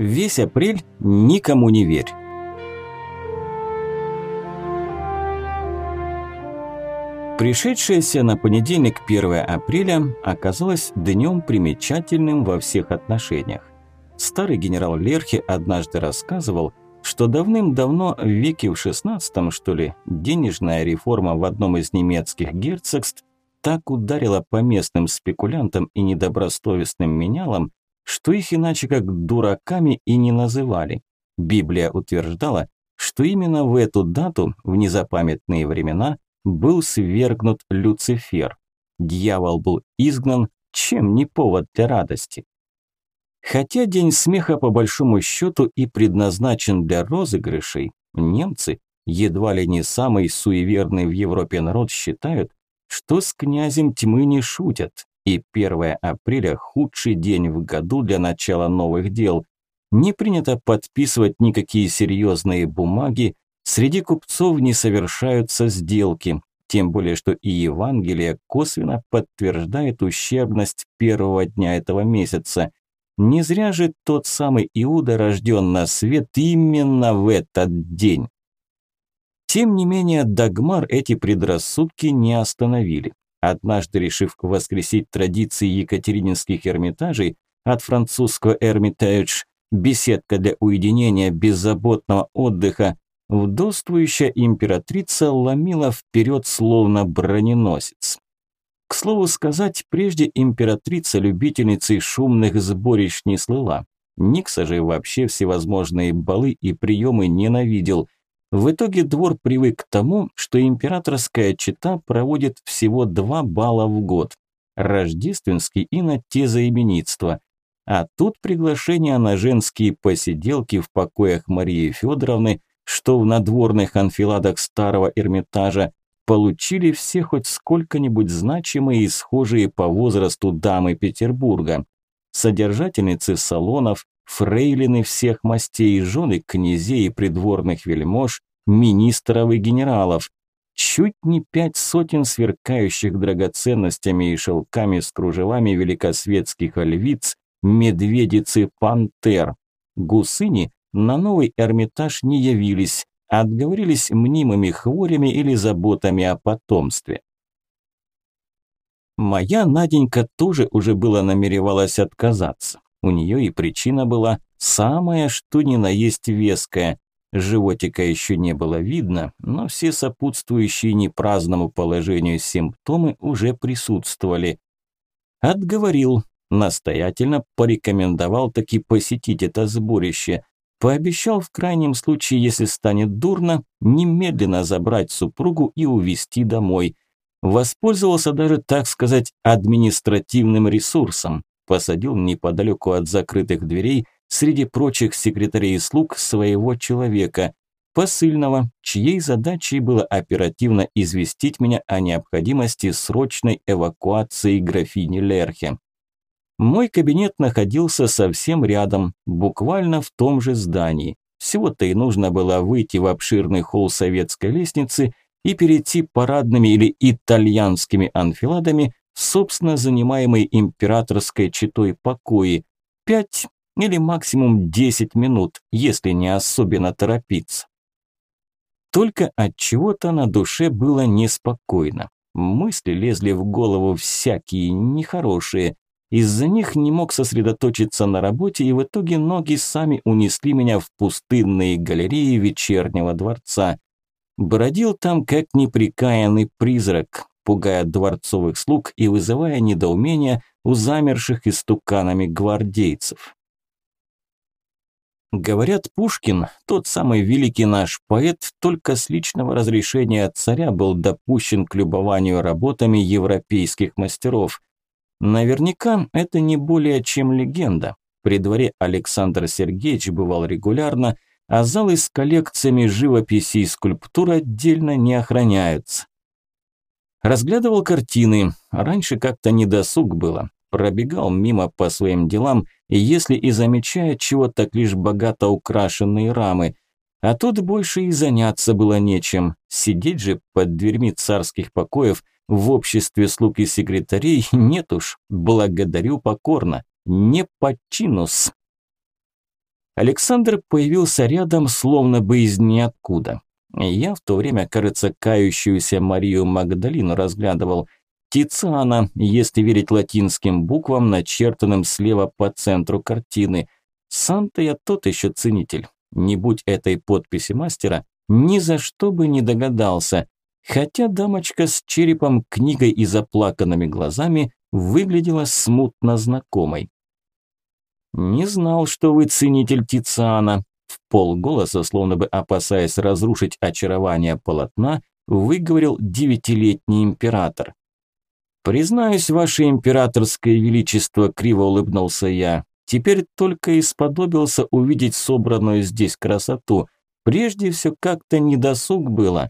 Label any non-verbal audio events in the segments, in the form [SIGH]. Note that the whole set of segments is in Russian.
Весь апрель никому не верь. Пришедшееся на понедельник 1 апреля оказалось днем примечательным во всех отношениях. Старый генерал Лерхи однажды рассказывал, что давным-давно, в веке в XVI, что ли, денежная реформа в одном из немецких герцогств так ударила по местным спекулянтам и недобросовестным менялам, что их иначе как дураками и не называли. Библия утверждала, что именно в эту дату, в незапамятные времена, был свергнут Люцифер. Дьявол был изгнан, чем не повод для радости. Хотя День смеха по большому счету и предназначен для розыгрышей, немцы, едва ли не самый суеверный в Европе народ, считают, что с князем тьмы не шутят, и 1 апреля – худший день в году для начала новых дел. Не принято подписывать никакие серьезные бумаги, среди купцов не совершаются сделки, тем более что и Евангелие косвенно подтверждает ущербность первого дня этого месяца. Не зря же тот самый Иуда рожден на свет именно в этот день. Тем не менее, Дагмар эти предрассудки не остановили. Однажды решив воскресить традиции екатерининских эрмитажей от французского «эрмитаж» беседка для уединения, беззаботного отдыха, вдовствующая императрица ломила вперед словно броненосец. К слову сказать, прежде императрица любительницей шумных сборищ не слыла. Никса же вообще всевозможные балы и приемы ненавидел – в итоге двор привык к тому, что императорская чета проводит всего два бала в год – рождественский и на тезаименитство. А тут приглашение на женские посиделки в покоях Марии Федоровны, что в надворных анфиладах старого Эрмитажа, получили все хоть сколько-нибудь значимые и схожие по возрасту дамы Петербурга. Содержательницы салонов, фрейлины всех мастей, жены князей и придворных вельмож, министров и генералов. Чуть не пять сотен сверкающих драгоценностями и шелками с кружевами великосветских львиц, медведиц и пантер. Гусыни на новый Эрмитаж не явились, отговорились мнимыми хворями или заботами о потомстве. Моя Наденька тоже уже было намеревалась отказаться. У нее и причина была самая что ни на есть веская. Животика еще не было видно, но все сопутствующие непраздному положению симптомы уже присутствовали. Отговорил, настоятельно порекомендовал таки посетить это сборище. Пообещал в крайнем случае, если станет дурно, немедленно забрать супругу и увезти домой. Воспользовался даже, так сказать, административным ресурсом посадил неподалеку от закрытых дверей среди прочих секретарей и слуг своего человека, посыльного, чьей задачей было оперативно известить меня о необходимости срочной эвакуации графини Лерхе. Мой кабинет находился совсем рядом, буквально в том же здании. Всего-то и нужно было выйти в обширный холл советской лестницы и перейти парадными или итальянскими анфиладами собственно занимаемой императорской четой покои, пять или максимум десять минут, если не особенно торопиться. Только от чего-то на душе было неспокойно. Мысли лезли в голову всякие нехорошие. Из-за них не мог сосредоточиться на работе, и в итоге ноги сами унесли меня в пустынные галереи вечернего дворца. Бродил там как неприкаянный призрак, пугая дворцовых слуг и вызывая недоумение у замерших истуканами гвардейцев. Говорят, Пушкин, тот самый великий наш поэт, только с личного разрешения царя был допущен к любованию работами европейских мастеров. Наверняка это не более чем легенда. При дворе Александр Сергеевич бывал регулярно, а залы с коллекциями живописи и скульптур отдельно не охраняются. Разглядывал картины, раньше как-то недосуг было. Пробегал мимо по своим делам, и если и замечая чего так лишь богато украшенные рамы. А тут больше и заняться было нечем. Сидеть же под дверьми царских покоев в обществе слуг и секретарей [LAUGHS] нет уж. Благодарю покорно. Не подчинус. Александр появился рядом, словно бы из ниоткуда. Я в то время, кажется, кающуюся Марию Магдалину разглядывал. Тициана, если верить латинским буквам, начертанным слева по центру картины. Сам-то я тот еще ценитель. Не будь этой подписи мастера, ни за что бы не догадался. Хотя дамочка с черепом, книгой и заплаканными глазами выглядела смутно знакомой. «Не знал, что вы ценитель Тициана», в полголоса, словно бы опасаясь разрушить очарование полотна, выговорил девятилетний император. «Признаюсь, ваше императорское величество», – криво улыбнулся я, – «теперь только исподобился увидеть собранную здесь красоту. Прежде все как-то недосуг было».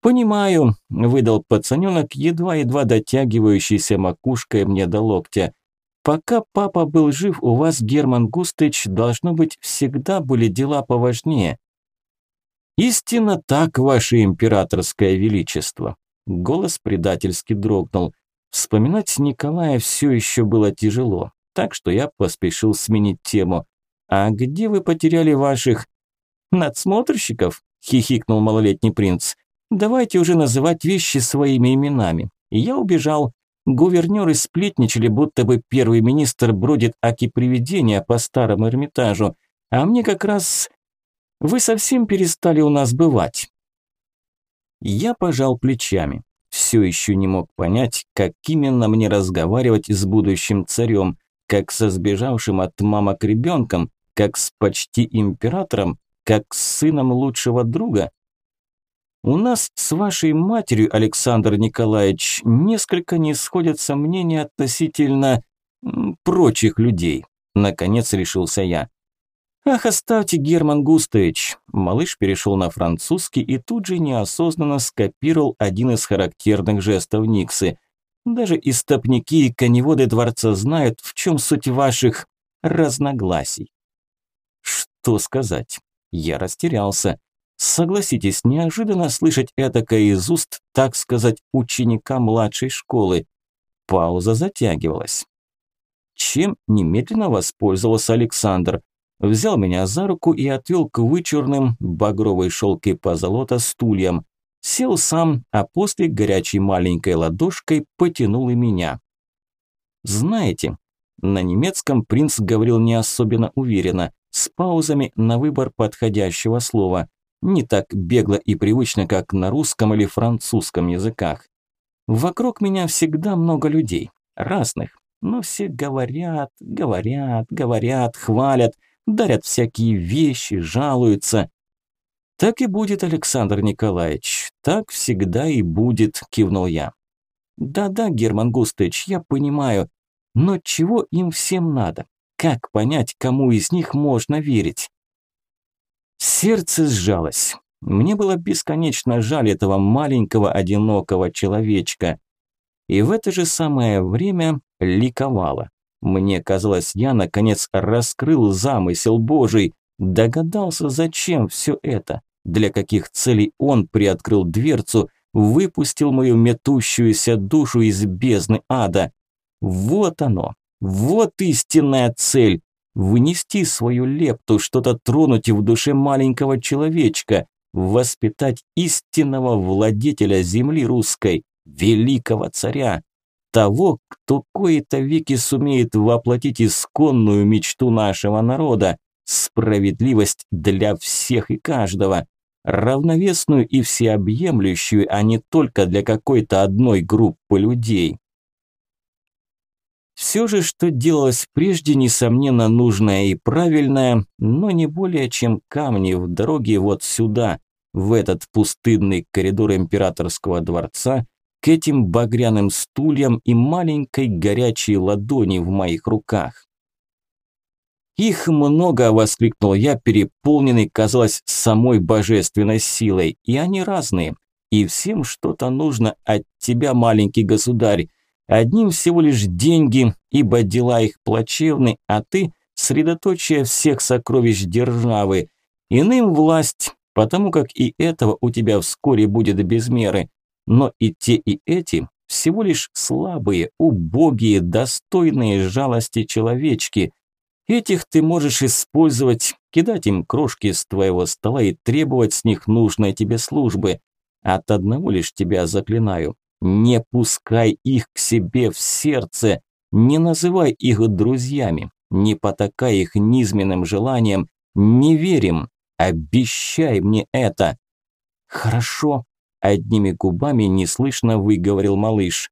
«Понимаю», – выдал пацаненок, едва-едва дотягивающийся макушкой мне до локтя. Пока папа был жив, у вас, Герман Густыч, должно быть, всегда были дела поважнее. Истинно так, ваше императорское величество. Голос предательски дрогнул. Вспоминать Николая все еще было тяжело, так что я поспешил сменить тему. «А где вы потеряли ваших...» «Надсмотрщиков?» – хихикнул малолетний принц. «Давайте уже называть вещи своими именами. Я убежал, Гувернеры сплетничали, будто бы первый министр бродит аки привидения по старому Эрмитажу. А мне как раз... Вы совсем перестали у нас бывать. Я пожал плечами. Все еще не мог понять, как именно мне разговаривать с будущим царем, как со сбежавшим от мамок ребенком, как с почти императором, как с сыном лучшего друга. У нас с вашей матерью, Александр Николаевич, несколько не сходятся мнения относительно прочих людей. Наконец решился я. Ах, оставьте, Герман Густович. Малыш перешел на французский и тут же неосознанно скопировал один из характерных жестов Никсы. Даже истопники и коневоды дворца знают, в чем суть ваших разногласий. Что сказать? Я растерялся. Согласитесь, неожиданно слышать этакое из уст, так сказать, ученика младшей школы. Пауза затягивалась. Чем немедленно воспользовался Александр. Взял меня за руку и отвел к вычурным, багровой шелкой позолота стульям. Сел сам, а после горячей маленькой ладошкой потянул и меня. Знаете, на немецком принц говорил не особенно уверенно, с паузами на выбор подходящего слова не так бегло и привычно, как на русском или французском языках. Вокруг меня всегда много людей, разных, но все говорят, говорят, говорят, хвалят, дарят всякие вещи, жалуются. Так и будет, Александр Николаевич, так всегда и будет, кивнул я. Да-да, Герман Густович, я понимаю, но чего им всем надо? Как понять, кому из них можно верить? Сердце сжалось. Мне было бесконечно жаль этого маленького одинокого человечка. И в это же самое время ликовало. Мне казалось, я наконец раскрыл замысел Божий, догадался, зачем все это, для каких целей он приоткрыл дверцу, выпустил мою метущуюся душу из бездны ада. Вот оно, вот истинная цель, внести свою лепту, что-то тронуть в душе маленького человечка, воспитать истинного владетеля земли русской, великого царя, того, кто кое-то веки сумеет воплотить исконную мечту нашего народа, справедливость для всех и каждого, равновесную и всеобъемлющую, а не только для какой-то одной группы людей. Все же, что делалось прежде, несомненно, нужное и правильное, но не более чем камни в дороге вот сюда, в этот пустынный коридор императорского дворца, к этим багряным стульям и маленькой горячей ладони в моих руках. «Их много!» – воскликнул я, переполненный, казалось, самой божественной силой. «И они разные. И всем что-то нужно от тебя, маленький государь. Одним всего лишь деньги, ибо дела их плачевны, а ты – средоточие всех сокровищ державы. Иным власть, потому как и этого у тебя вскоре будет без меры. Но и те, и эти – всего лишь слабые, убогие, достойные жалости человечки. Этих ты можешь использовать кидать им крошки с твоего стола и требовать с них нужной тебе службы. От одного лишь тебя заклинаю. Не пускай их к себе в сердце, не называй их друзьями, не потакай их низменным желаниям, не верим, обещай мне это. Хорошо, одними губами неслышно выговорил малыш.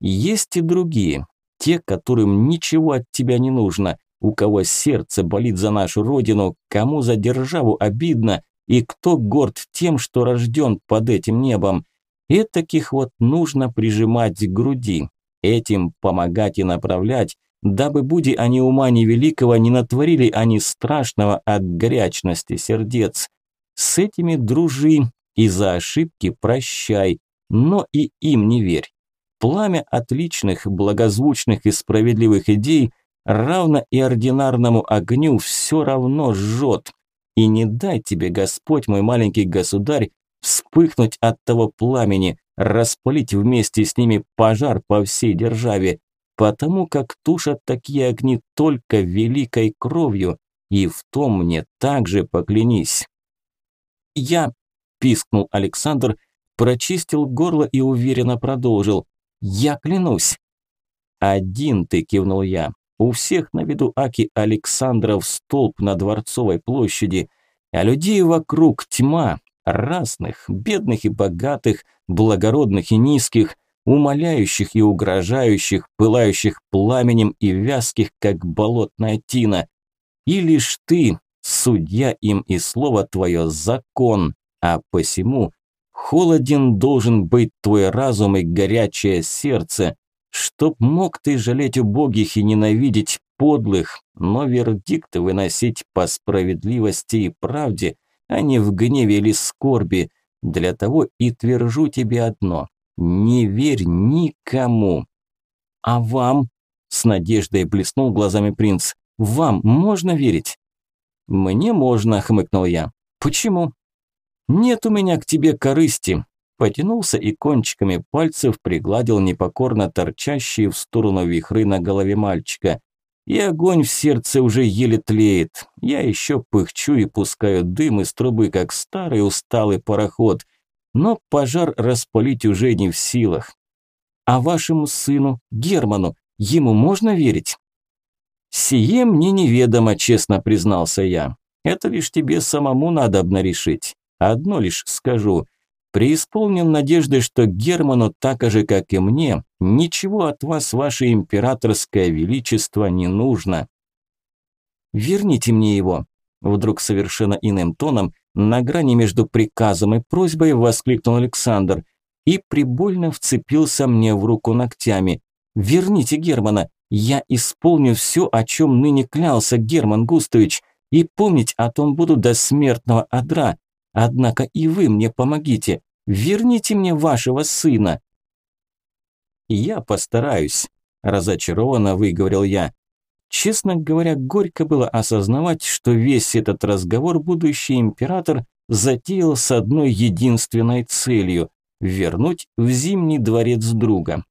Есть и другие, те, которым ничего от тебя не нужно, у кого сердце болит за нашу родину, кому за державу обидно и кто горд тем, что рожден под этим небом. И таких вот нужно прижимать к груди, этим помогать и направлять, дабы, буди они ума невеликого, не натворили они страшного от горячности сердец. С этими дружи и за ошибки прощай, но и им не верь. Пламя отличных, благозвучных и справедливых идей – равно и ординарному огню все равно жжет. И не дай тебе, Господь, мой маленький государь, вспыхнуть от того пламени, распалить вместе с ними пожар по всей державе, потому как тушат такие огни только великой кровью, и в том мне также поклянись. Я, пискнул Александр, прочистил горло и уверенно продолжил. Я клянусь. Один ты, кивнул я, у всех на виду Аки Александров столб на Дворцовой площади, а людей вокруг тьма, разных, бедных и богатых, благородных и низких, умоляющих и угрожающих, пылающих пламенем и вязких, как болотная тина. И лишь ты, судья им и слово твое закон, а посему холоден должен быть твой разум и горячее сердце, Чтоб мог ты жалеть убогих и ненавидеть подлых, но вердикты выносить по справедливости и правде, а не в гневе или скорби. Для того и твержу тебе одно – не верь никому. А вам? С надеждой блеснул глазами принц. Вам можно верить? Мне можно, хмыкнул я. Почему? Нет у меня к тебе корысти. Потянулся и кончиками пальцев пригладил непокорно торчащие в сторону вихры на голове мальчика. И огонь в сердце уже еле тлеет. Я еще пыхчу и пускаю дым из трубы, как старый усталый пароход. Но пожар распалить уже не в силах. А вашему сыну, Герману, ему можно верить? «Сие мне неведомо», – честно признался я. «Это лишь тебе самому надо решить. Одно лишь скажу. Преисполнен надежды, что Герману, так же как и мне, ничего от вас, ваше императорское величество, не нужно. Верните мне его. Вдруг совершенно иным тоном, на грани между приказом и просьбой, воскликнул Александр и прибольно вцепился мне в руку ногтями. «Верните Германа! Я исполню все, о чем ныне клялся Герман Густович, и помнить о том буду до смертного одра. Однако и вы мне помогите. Верните мне вашего сына!» «Я постараюсь», – разочарованно выговорил я. Честно говоря, горько было осознавать, что весь этот разговор будущий император затеял с одной единственной целью – вернуть в Зимний дворец друга.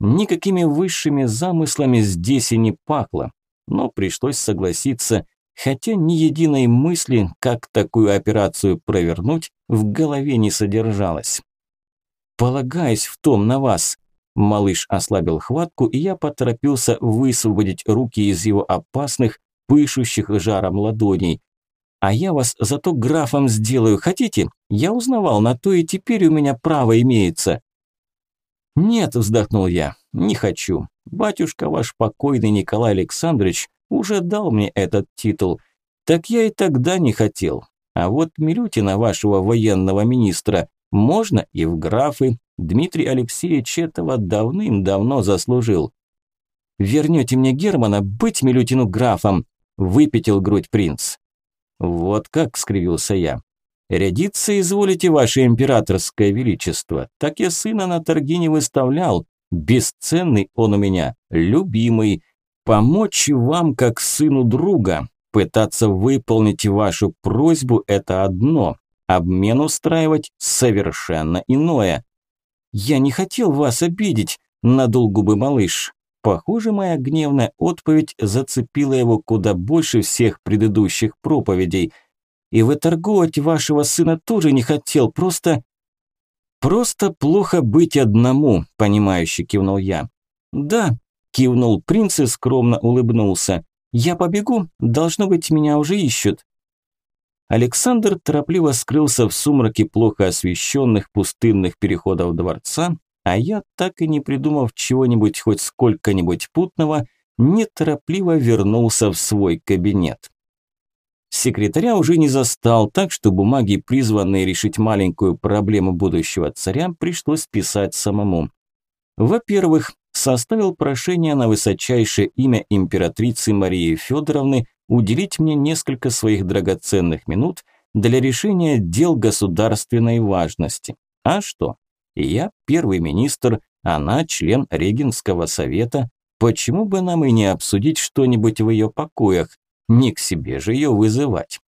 Никакими высшими замыслами здесь и не пахло, но пришлось согласиться, хотя ни единой мысли, как такую операцию провернуть, в голове не содержалось. «Полагаюсь в том на вас», Малыш ослабил хватку, и я поторопился высвободить руки из его опасных, пышущих жаром ладоней. «А я вас зато графом сделаю, хотите? Я узнавал, на то и теперь у меня право имеется». «Нет», – вздохнул я, – «не хочу. Батюшка ваш покойный Николай Александрович уже дал мне этот титул. Так я и тогда не хотел. А вот Милютина, вашего военного министра, можно и в графы. Дмитрий Алексеевич этого давным-давно заслужил. «Вернете мне Германа, быть Милютину графом!» – выпятил грудь принц. «Вот как!» – скривился я. «Рядиться изволите, ваше императорское величество. Так я сына на торги не выставлял. Бесценный он у меня, любимый. Помочь вам как сыну друга, пытаться выполнить вашу просьбу – это одно, обмен устраивать – совершенно иное. «Я не хотел вас обидеть», – надул губы малыш. Похоже, моя гневная отповедь зацепила его куда больше всех предыдущих проповедей. И выторговать вашего сына тоже не хотел, просто... Просто плохо быть одному, понимающе кивнул я. Да, кивнул принц и скромно улыбнулся. Я побегу, должно быть, меня уже ищут. Александр торопливо скрылся в сумраке плохо освещенных пустынных переходов дворца, а я, так и не придумав чего-нибудь хоть сколько-нибудь путного, неторопливо вернулся в свой кабинет. Секретаря уже не застал, так что бумаги, призванные решить маленькую проблему будущего царя, пришлось писать самому. Во-первых, составил прошение на высочайшее имя императрицы Марии Федоровны уделить мне несколько своих драгоценных минут для решения дел государственной важности. А что? Я первый министр, она член Регенского совета. Почему бы нам и не обсудить что-нибудь в ее покоях? Не к себе же ее вызывать.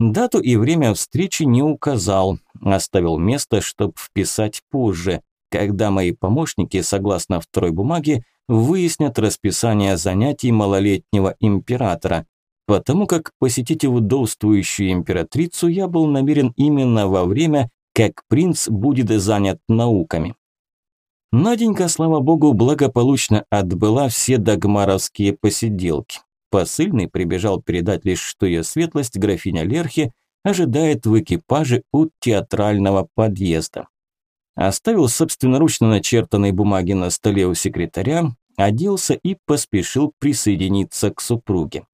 Дату и время встречи не указал, оставил место, чтобы вписать позже, когда мои помощники, согласно второй бумаге, выяснят расписание занятий малолетнего императора, потому как посетить вдовствующую императрицу я был намерен именно во время, как принц будет занят науками. Наденька, слава богу, благополучно отбыла все догмаровские посиделки. Посыльный прибежал передать лишь, что ее светлость, графиня Лерхи, ожидает в экипаже у театрального подъезда. Оставил собственноручно начертанные бумаги на столе у секретаря, оделся и поспешил присоединиться к супруге.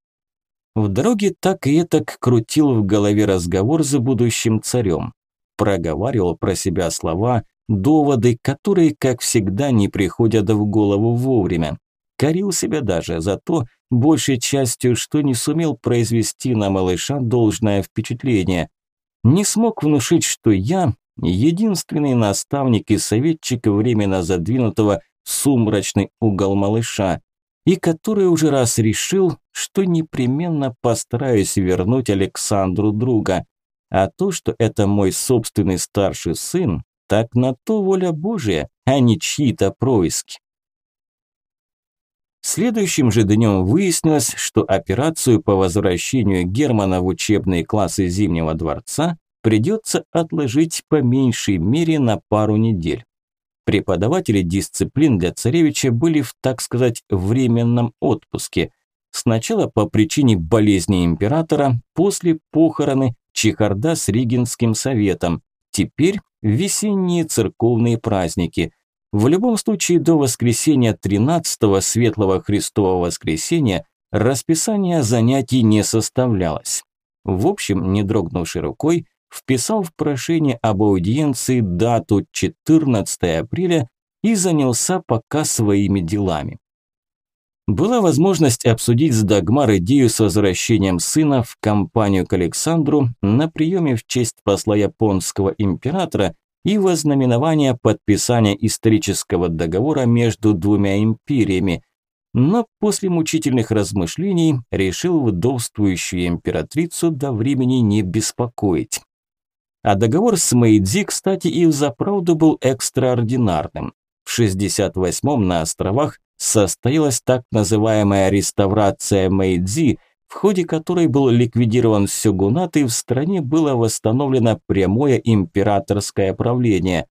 В дороге так и так крутил в голове разговор за будущим царем. Проговаривал про себя слова, доводы, которые, как всегда, не приходят в голову вовремя. Корил себя даже за то, большей частью, что не сумел произвести на малыша должное впечатление. Не смог внушить, что я единственный наставник и советчик временно задвинутого сумрачный угол малыша, и который уже раз решил, что непременно постараюсь вернуть Александру друга. А то, что это мой собственный старший сын, так на то воля Божия, а не чьи-то происки. Следующим же днем выяснилось, что операцию по возвращению Германа в учебные классы Зимнего дворца придется отложить по меньшей мере на пару недель. Преподаватели дисциплин для царевича были в, так сказать, временном отпуске. Сначала по причине болезни императора, после похороны, чехарда с Ригинским советом, теперь весенние церковные праздники. В любом случае до воскресенья 13-го Светлого Христового воскресенья расписание занятий не составлялось. В общем, не дрогнувшей рукой, вписал в прошение об аудиенции дату 14 апреля и занялся пока своими делами. Была возможность обсудить с Дагмар идею с возвращением сына в компанию к Александру на приеме в честь посла японского императора и вознаменования подписания исторического договора между двумя империями, но после мучительных размышлений решил вдовствующую императрицу до времени не беспокоить. А договор с Мэйдзи, кстати, и взаправду был экстраординарным. В 68-м на островах состоялась так называемая реставрация Мэйдзи, в ходе которой был ликвидирован сёгунат и в стране было восстановлено прямое императорское правление.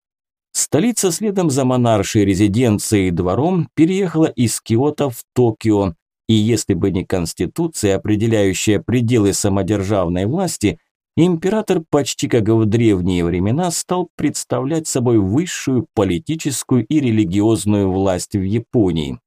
Столица следом за монаршей резиденцией и двором переехала из Киото в Токио, и если бы не конституция, определяющая пределы самодержавной власти – император почти как в древние времена стал представлять собой высшую политическую и религиозную власть в Японии.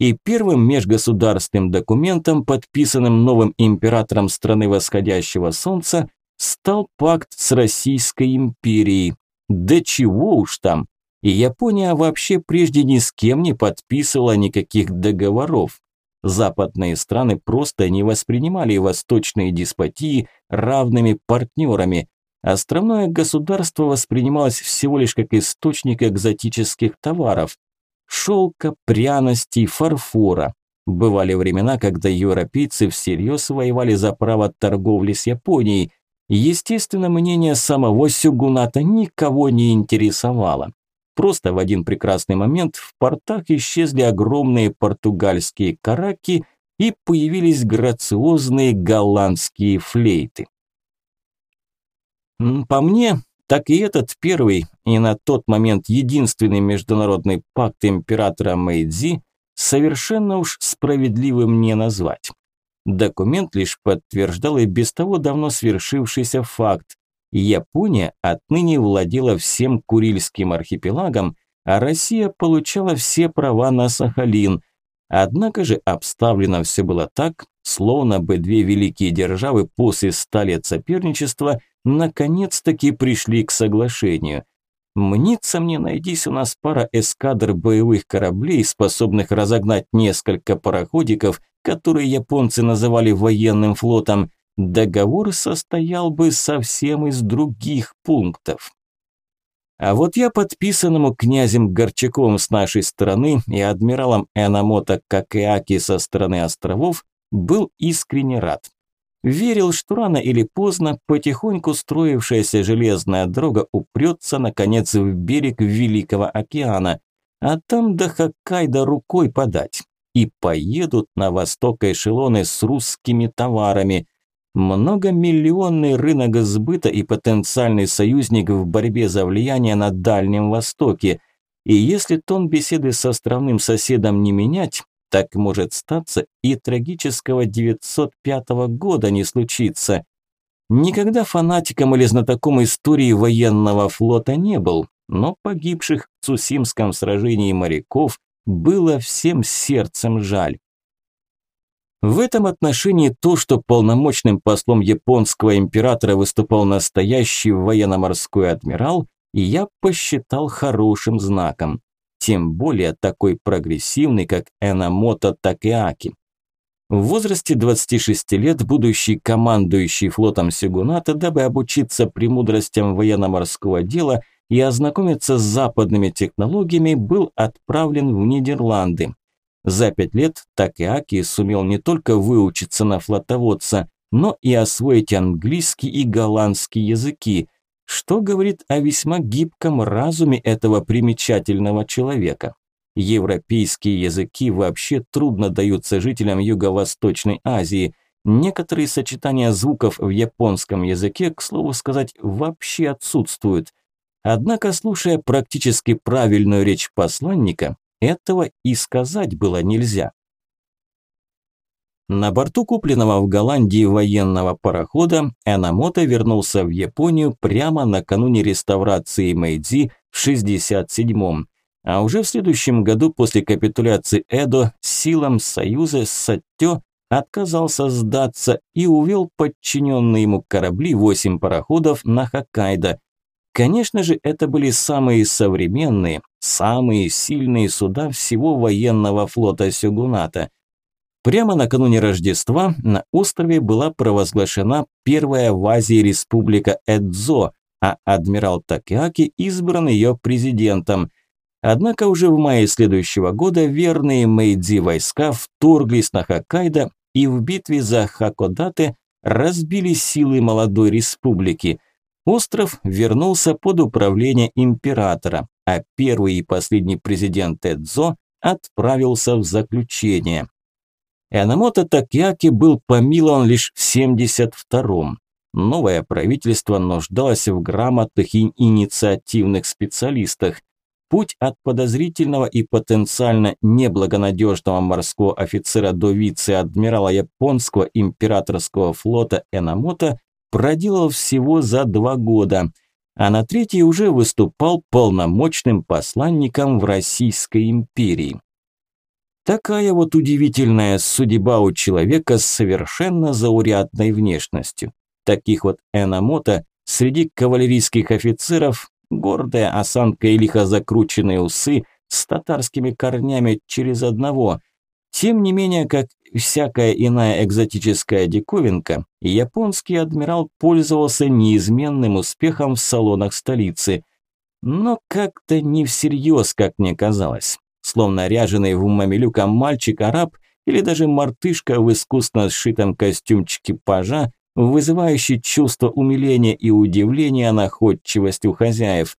И первым межгосударственным документом, подписанным новым императором страны восходящего солнца, стал пакт с Российской империей. Да чего уж там! И Япония вообще прежде ни с кем не подписывала никаких договоров. Западные страны просто не воспринимали восточные деспотии равными партнерами. Островное государство воспринималось всего лишь как источник экзотических товаров – шелка, пряностей, фарфора. Бывали времена, когда европейцы всерьез воевали за право торговли с Японией. Естественно, мнение самого Сюгуната никого не интересовало. Просто в один прекрасный момент в портах исчезли огромные португальские караки и появились грациозные голландские флейты. По мне, так и этот первый и на тот момент единственный международный пакт императора Мэйдзи совершенно уж справедливым не назвать. Документ лишь подтверждал и без того давно свершившийся факт. Япония отныне владела всем Курильским архипелагом, а Россия получала все права на Сахалин. Однако же обставлено все было так, словно бы две великие державы после ста лет соперничества наконец-таки пришли к соглашению. Мнится мне, найдись у нас пара эскадр боевых кораблей, способных разогнать несколько пароходиков который японцы называли военным флотом, договор состоял бы совсем из других пунктов. А вот я подписанному князем Горчаковым с нашей стороны и адмиралом Энамото Какеаки со стороны островов был искренне рад. Верил, что рано или поздно потихоньку строившаяся железная дорога упрется наконец в берег Великого океана, а там до Хоккайдо рукой подать и поедут на восток эшелоны с русскими товарами. Многомиллионный рынок сбыта и потенциальный союзник в борьбе за влияние на Дальнем Востоке. И если тон беседы с островным соседом не менять, так может статься и трагического 905 года не случится. Никогда фанатиком или знатоком истории военного флота не был, но погибших в Цусимском сражении моряков было всем сердцем жаль. В этом отношении то, что полномочным послом японского императора выступал настоящий военно-морской адмирал, я посчитал хорошим знаком. Тем более такой прогрессивный, как Энамото Такеаки. В возрасте 26 лет будущий командующий флотом Сигуната, дабы обучиться премудростям военно-морского дела – и ознакомиться с западными технологиями, был отправлен в Нидерланды. За пять лет Такеаки сумел не только выучиться на флотоводца, но и освоить английский и голландский языки, что говорит о весьма гибком разуме этого примечательного человека. Европейские языки вообще трудно даются жителям Юго-Восточной Азии. Некоторые сочетания звуков в японском языке, к слову сказать, вообще отсутствуют – Однако, слушая практически правильную речь посланника, этого и сказать было нельзя. На борту купленного в Голландии военного парохода Энамото вернулся в Японию прямо накануне реставрации Мэйдзи в 67-м, а уже в следующем году после капитуляции Эдо силам союза Саттё отказался сдаться и увел подчиненные ему корабли 8 пароходов на Хоккайдо, Конечно же, это были самые современные, самые сильные суда всего военного флота Сёгуната. Прямо накануне Рождества на острове была провозглашена первая в Азии республика Эдзо, а адмирал Такеаки избран ее президентом. Однако уже в мае следующего года верные Мэйдзи войска вторглись на Хоккайдо и в битве за Хакодате разбили силы молодой республики – Остров вернулся под управление императора, а первый и последний президент Эдзо отправился в заключение. Энамото Такьяки был помилован лишь в 72-м. Новое правительство нуждалось в грамотных и инициативных специалистах. Путь от подозрительного и потенциально неблагонадежного морского офицера до вице-адмирала японского императорского флота Энамото проделал всего за два года, а на третий уже выступал полномочным посланником в Российской империи. Такая вот удивительная судьба у человека с совершенно заурядной внешностью. Таких вот Энамото среди кавалерийских офицеров гордая осанка и лихо закрученные усы с татарскими корнями через одного. Тем не менее, как всякая иная экзотическая диковинка, японский адмирал пользовался неизменным успехом в салонах столицы. Но как-то не всерьез, как мне казалось. Словно ряженый в мамилюка мальчик-араб или даже мартышка в искусно сшитом костюмчике пажа, вызывающий чувство умиления и удивления находчивостью хозяев.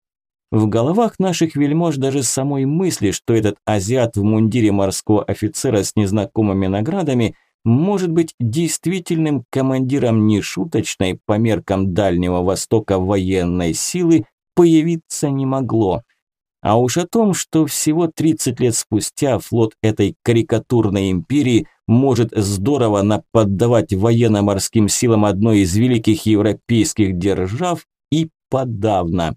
В головах наших вельмож даже самой мысли, что этот азиат в мундире морского офицера с незнакомыми наградами может быть действительным командиром нешуточной по меркам Дальнего Востока военной силы, появиться не могло. А уж о том, что всего 30 лет спустя флот этой карикатурной империи может здорово наподдавать военно-морским силам одной из великих европейских держав и подавно.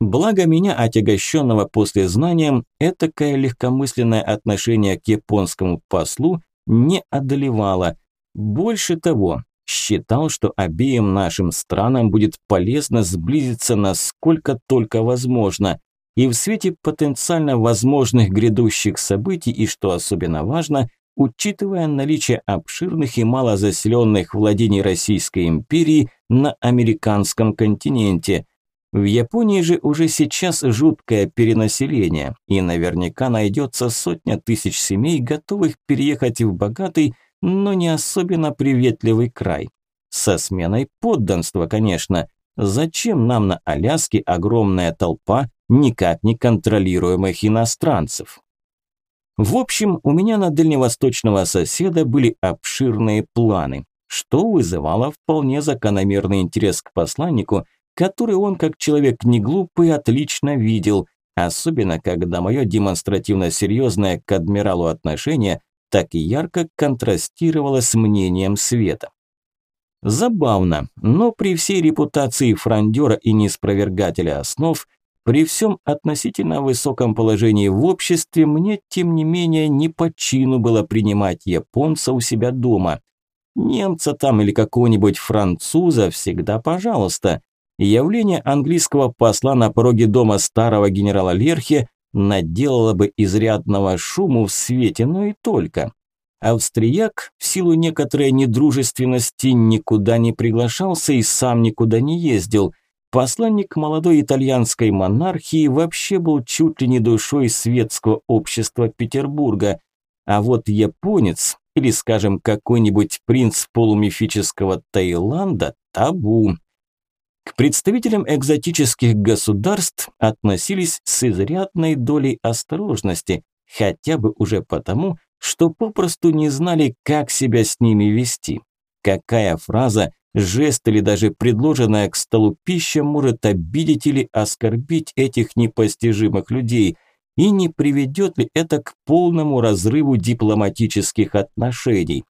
Благо меня, отягощенного после знанием, этакое легкомысленное отношение к японскому послу не одолевало. Больше того, считал, что обеим нашим странам будет полезно сблизиться насколько только возможно. И в свете потенциально возможных грядущих событий, и что особенно важно, учитывая наличие обширных и малозаселенных владений Российской империи на американском континенте – в Японии же уже сейчас жуткое перенаселение, и наверняка найдется сотня тысяч семей, готовых переехать в богатый, но не особенно приветливый край. Со сменой подданства, конечно. Зачем нам на Аляске огромная толпа никак не контролируемых иностранцев? В общем, у меня на дальневосточного соседа были обширные планы, что вызывало вполне закономерный интерес к посланнику, который он, как человек не глупый, отлично видел, особенно когда мое демонстративно серьезное к адмиралу отношение так ярко контрастировало с мнением Света. Забавно, но при всей репутации фрондера и неспровергателя основ, при всем относительно высоком положении в обществе, мне, тем не менее, не по чину было принимать японца у себя дома. Немца там или какого-нибудь француза всегда пожалуйста, Явление английского посла на пороге дома старого генерала Лерхи наделало бы изрядного шуму в свете, но и только. Австрияк в силу некоторой недружественности никуда не приглашался и сам никуда не ездил. Посланник молодой итальянской монархии вообще был чуть ли не душой светского общества Петербурга. А вот японец, или, скажем, какой-нибудь принц полумифического Таиланда – табу. К представителям экзотических государств относились с изрядной долей осторожности, хотя бы уже потому, что попросту не знали, как себя с ними вести. Какая фраза, жест или даже предложенная к столу пища может обидеть или оскорбить этих непостижимых людей, и не приведет ли это к полному разрыву дипломатических отношений.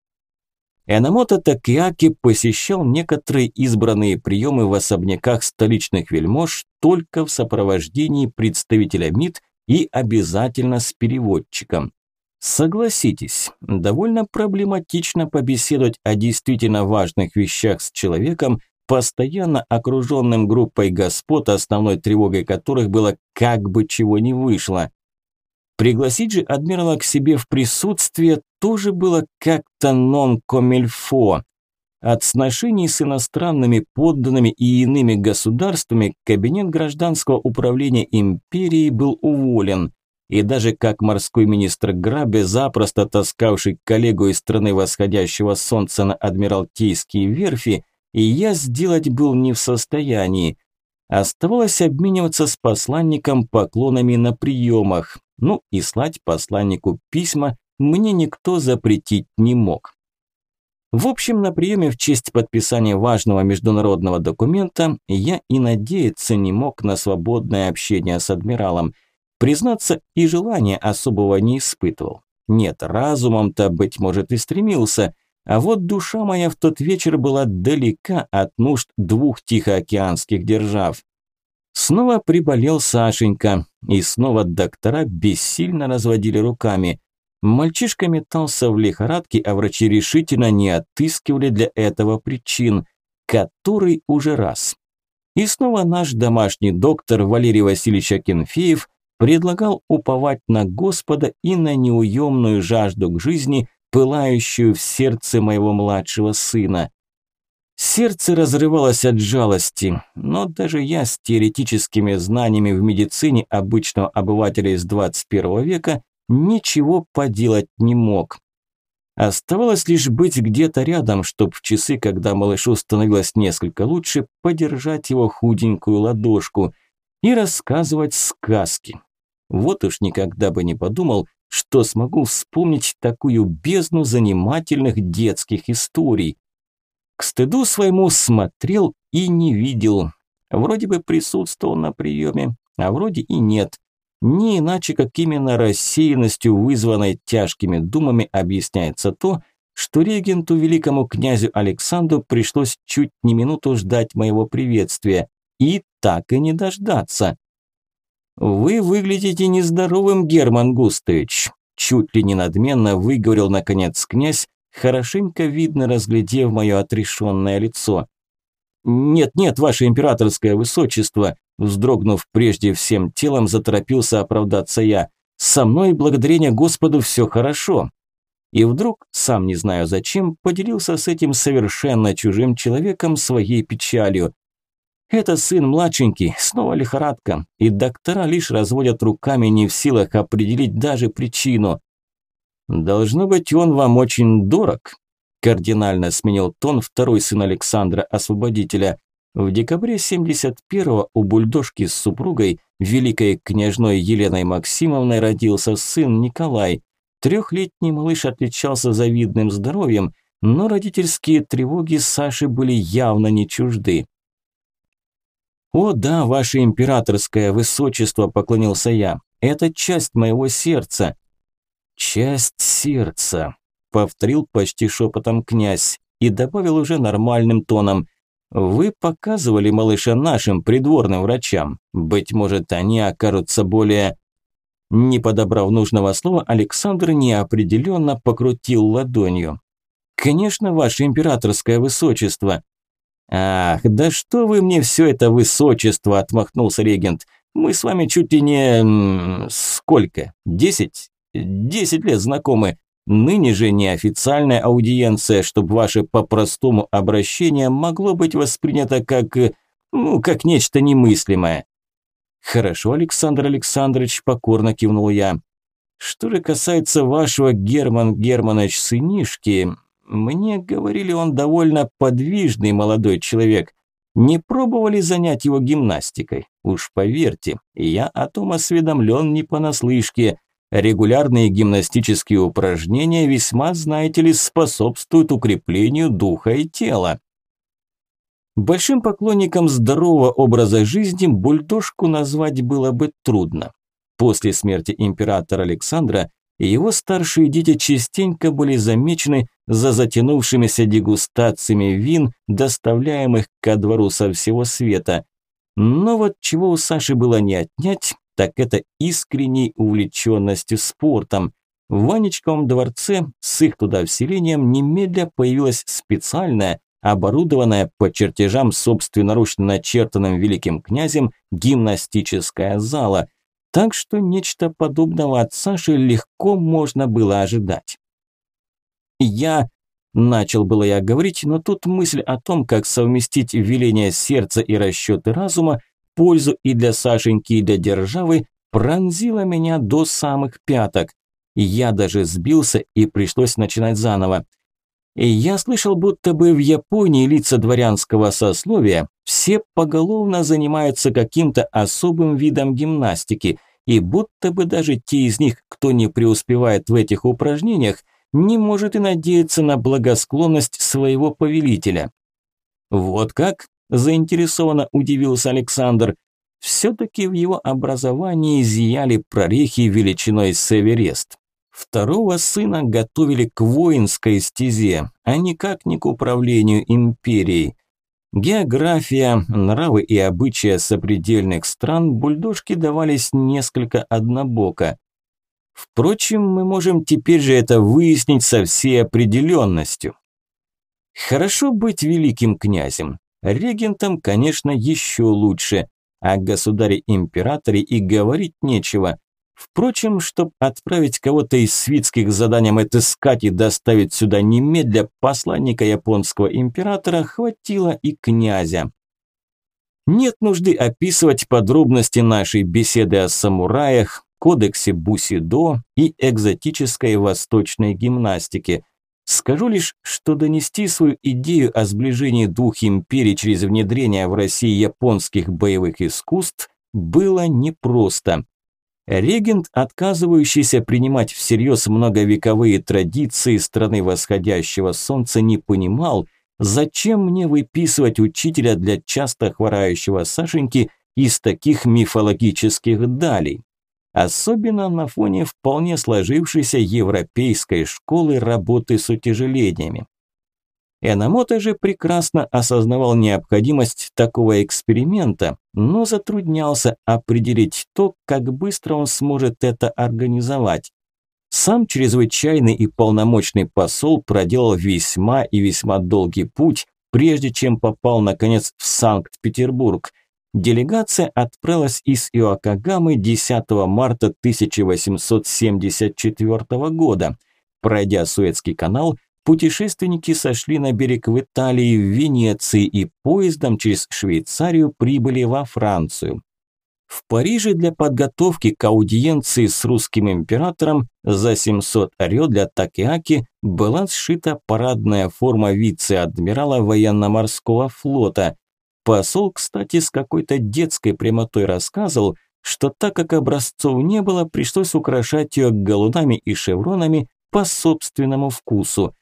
Энамото Такиаки посещал некоторые избранные приемы в особняках столичных вельмож только в сопровождении представителя МИД и обязательно с переводчиком. Согласитесь, довольно проблематично побеседовать о действительно важных вещах с человеком, постоянно окруженным группой господ, основной тревогой которых было как бы чего не вышло. Пригласить же адмирала к себе в присутствие тоже было как-то нон-комильфо. От сношений с иностранными подданными и иными государствами кабинет гражданского управления империи был уволен. И даже как морской министр Грабе, запросто таскавший коллегу из страны восходящего солнца на адмиралтейские верфи, я сделать был не в состоянии. Оставалось обмениваться с посланником поклонами на приемах, ну и слать посланнику письма мне никто запретить не мог. В общем, на приеме в честь подписания важного международного документа я и надеяться не мог на свободное общение с адмиралом. Признаться, и желания особого не испытывал. Нет, разумом-то, быть может, и стремился, а вот душа моя в тот вечер была далека от нужд двух тихоокеанских держав. Снова приболел Сашенька, и снова доктора бессильно разводили руками. Мальчишка метался в лихорадке, а врачи решительно не отыскивали для этого причин, который уже раз. И снова наш домашний доктор Валерий Васильевич Акинфеев предлагал уповать на Господа и на неуемную жажду к жизни, пылающую в сердце моего младшего сына. Сердце разрывалось от жалости, но даже я с теоретическими знаниями в медицине обычного обывателя из 21 века ничего поделать не мог. Оставалось лишь быть где-то рядом, чтобы в часы, когда малышу становилось несколько лучше, подержать его худенькую ладошку. и рассказывать сказки. Вот уж никогда бы не подумал, что смогу вспомнить такую бездну занимательных детских историй. К стыду своему смотрел и не видел. Вроде бы присутствовал на приеме, а вроде и нет. Не иначе, как именно рассеянностью, вызванной тяжкими думами, объясняется то, что регенту великому князю Александру пришлось чуть не минуту ждать моего приветствия. И так и не дождаться. «Вы выглядите нездоровым, Герман Густович», чуть ли не надменно выговорил наконец князь, хорошенько видно разглядев мое отрешенное лицо. «Нет-нет, ваше императорское высочество», вздрогнув прежде всем телом, заторопился оправдаться я. «Со мной, благодарение Господу, все хорошо». И вдруг, сам не знаю зачем, поделился с этим совершенно чужим человеком своей печалью. Это сын младшенький, снова лихорадка, и доктора лишь разводят руками, не в силах определить даже причину. Должно быть, он вам очень дорог. Кардинально сменил тон второй сын Александра Освободителя. В декабре 71-го у бульдожки с супругой, великой княжной Еленой Максимовной, родился сын Николай. Трехлетний малыш отличался завидным здоровьем, но родительские тревоги Саши были явно не чужды. «О да, ваше императорское высочество», – поклонился я, – «это часть моего сердца». «Часть сердца», – повторил почти шепотом князь и добавил уже нормальным тоном. «Вы показывали малыша нашим придворным врачам. Быть может, они окажутся более...» Не подобрав нужного слова, Александр неопределенно покрутил ладонью. «Конечно, ваше императорское высочество», «Ах, да что вы мне все это высочество!» – отмахнулся регент. «Мы с вами чуть ли не... сколько? Десять? Десять лет знакомы. Ныне же неофициальная аудиенция, чтобы ваше по-простому обращение могло быть воспринято как... ну, как нечто немыслимое». «Хорошо, Александр Александрович», – покорно кивнул я. «Что же касается вашего Герман Германович сынишки, мне говорили, он довольно подвижный молодой человек. Не пробовали занять его гимнастикой? Уж поверьте, я о том осведомлен не понаслышке. Регулярные гимнастические упражнения весьма, знаете ли, способствуют укреплению духа и тела. Большим поклонником здорового образа жизни бульдожку назвать было бы трудно. После смерти императора Александра его старшие дети частенько были замечены за затянувшимися дегустациями вин, доставляемых ко двору со всего света. Но вот чего у Саши было не отнять, так это искренней увлеченностью спортом. В Ванечковом дворце с их туда вселением немедля появилась специальная, оборудованная по чертежам собственноручно начертанным великим князем гимнастическая зала, так что нечто подобного от Саши легко можно было ожидать. Я... Начал было я говорить, но тут мысль о том, как совместить веление сердца и расчеты разума, пользу и для Сашеньки, и для державы, пронзила меня до самых пяток. Я даже сбился и пришлось начинать заново. И я слышал, будто бы в Японии лица дворянского сословия все поголовно занимаются каким-то особым видом гимнастики, и будто бы даже те из них, кто не преуспевает в этих упражнениях, не может и надеяться на благосклонность своего повелителя. Вот как? Заинтересованно удивился Александр. Все-таки в его образовании зияли прорехи величиной с Эверест. Второго сына готовили к воинской стезе, а никак не к управлению империей. География, нравы и обычаи сопредельных стран бульдожке давались несколько однобоко. Впрочем, мы можем теперь же это выяснить со всей определенностью. Хорошо быть великим князем. Регентом, конечно, еще лучше. О государе-императоре и говорить нечего. Впрочем, чтобы отправить кого-то из свитских заданием отыскать и доставить сюда немедля посланника японского императора, хватило и князя. Нет нужды описывать подробности нашей беседы о самураях, кодексе Бусидо и экзотической восточной гимнастике. Скажу лишь, что донести свою идею о сближении двух империй через внедрение в России японских боевых искусств было непросто. Регент, отказывающийся принимать всерьез многовековые традиции страны восходящего солнца, не понимал, зачем мне выписывать учителя для часто хворающего Сашеньки из таких мифологических далей. Особенно на фоне вполне сложившейся европейской школы работы с утяжелениями. Энамото же прекрасно осознавал необходимость такого эксперимента, но затруднялся определить то, как быстро он сможет это организовать. Сам чрезвычайный и полномочный посол проделал весьма и весьма долгий путь, прежде чем попал, наконец, в Санкт-Петербург. Делегация отправилась из Иоакагамы 10 марта 1874 года. Пройдя Суэцкий канал, путешественники сошли на берег в Италии, в Венеции и поездом через Швейцарию прибыли во Францию. В Париже для подготовки к аудиенции с русским императором за 700 орё для Такеаки была сшита парадная форма вице-адмирала военно-морского флота. Посол, кстати, с какой-то детской прямотой рассказывал, что так как образцов не было, пришлось украшать ее галунами и шевронами по собственному вкусу.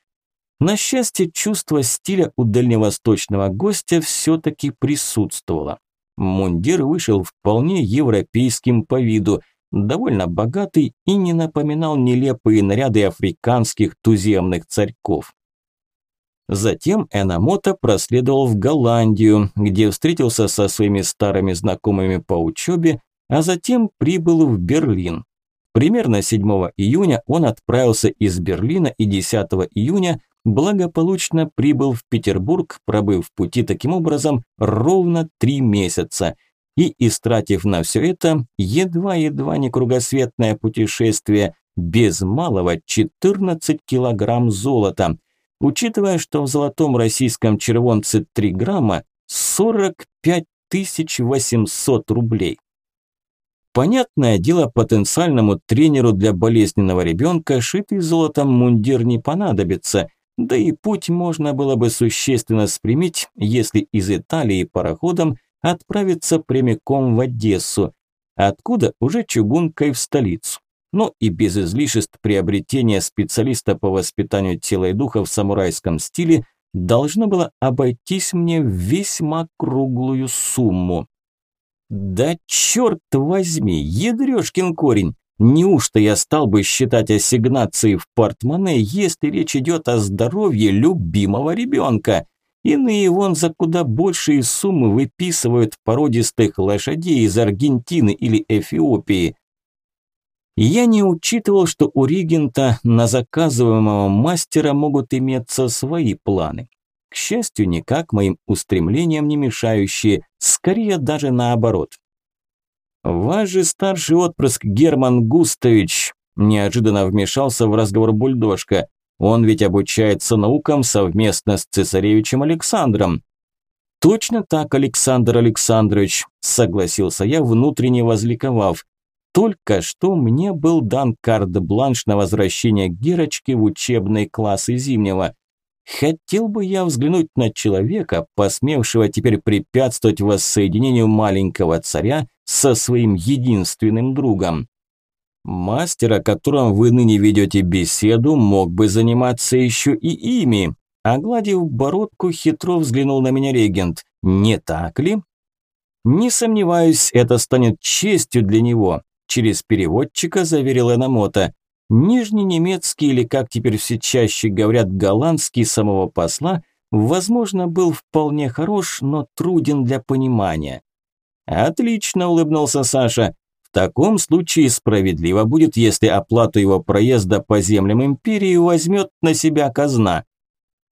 На счастье, чувство стиля у дальневосточного гостя все-таки присутствовало. Мундир вышел вполне европейским по виду, довольно богатый и не напоминал нелепые наряды африканских туземных царьков. Затем Энамото проследовал в Голландию, где встретился со своими старыми знакомыми по учебе, а затем прибыл в Берлин. Примерно 7 июня он отправился из Берлина и 10 июня благополучно прибыл в Петербург, пробыв в пути таким образом ровно три месяца. И, истратив на все это, едва-едва не кругосветное путешествие, без малого 14 килограмм золота. Учитывая, что в золотом российском червонце 3 грамма, 45 800 рублей. Понятное дело, потенциальному тренеру для болезненного ребенка шитый золотом мундир не понадобится – да и путь можно было бы существенно спрямить, если из Италии пароходом отправиться прямиком в Одессу, откуда уже чугункой в столицу. Но и без излишеств приобретения специалиста по воспитанию тела и духа в самурайском стиле должно было обойтись мне в весьма круглую сумму. Да черт возьми, ядрёшкин корень! Неужто я стал бы считать ассигнации в портмоне, если речь идет о здоровье любимого ребенка? Иные вон за куда большие суммы выписывают породистых лошадей из Аргентины или Эфиопии. Я не учитывал, что у регента на заказываемого мастера могут иметься свои планы. К счастью, никак моим устремлениям не мешающие, скорее даже наоборот. «Ваш же старший отпрыск Герман Густович», – неожиданно вмешался в разговор бульдожка. «Он ведь обучается наукам совместно с цесаревичем Александром». «Точно так, Александр Александрович», – согласился я, внутренне возликовав. «Только что мне был дан карт-бланш на возвращение Герочки в учебные классы Зимнего. Хотел бы я взглянуть на человека, посмевшего теперь препятствовать воссоединению маленького царя со своим единственным другом. Мастер, о котором вы ныне ведете беседу, мог бы заниматься еще и ими. Огладив бородку, хитро взглянул на меня регент. Не так ли? Не сомневаюсь, это станет честью для него. Через переводчика заверил Энамота. Нижний немецкий или, как теперь все чаще говорят, голландский самого посла, возможно, был вполне хорош, но труден для понимания. Отлично, улыбнулся Саша. В таком случае справедливо будет, если оплату его проезда по землям империи возьмет на себя казна.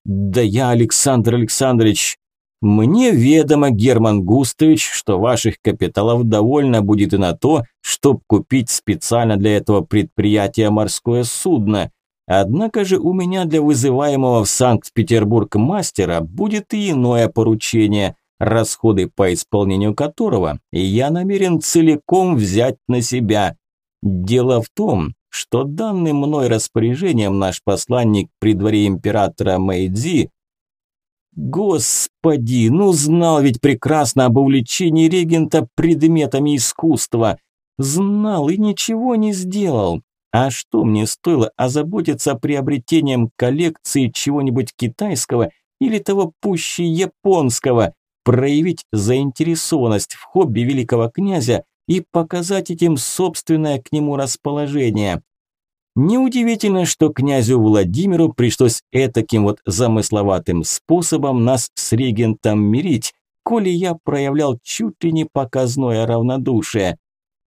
Да я, Александр Александрович, мне ведомо, Герман Густович, что ваших капиталов довольно будет и на то, чтобы купить специально для этого предприятия морское судно. Однако же у меня для вызываемого в Санкт-Петербург мастера будет и иное поручение – расходы по исполнению которого я намерен целиком взять на себя. Дело в том, что данным мной распоряжением наш посланник при дворе императора Мэйдзи Господи, ну знал ведь прекрасно об увлечении регента предметами искусства. Знал и ничего не сделал. А что мне стоило озаботиться приобретением коллекции чего-нибудь китайского или того пуще японского, проявить заинтересованность в хобби великого князя и показать этим собственное к нему расположение. Неудивительно, что князю Владимиру пришлось этаким вот замысловатым способом нас с регентом мирить, коли я проявлял чуть ли не показное равнодушие.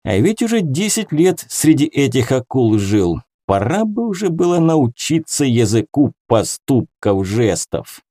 А ведь уже 10 лет среди этих акул жил. Пора бы уже было научиться языку поступков жестов.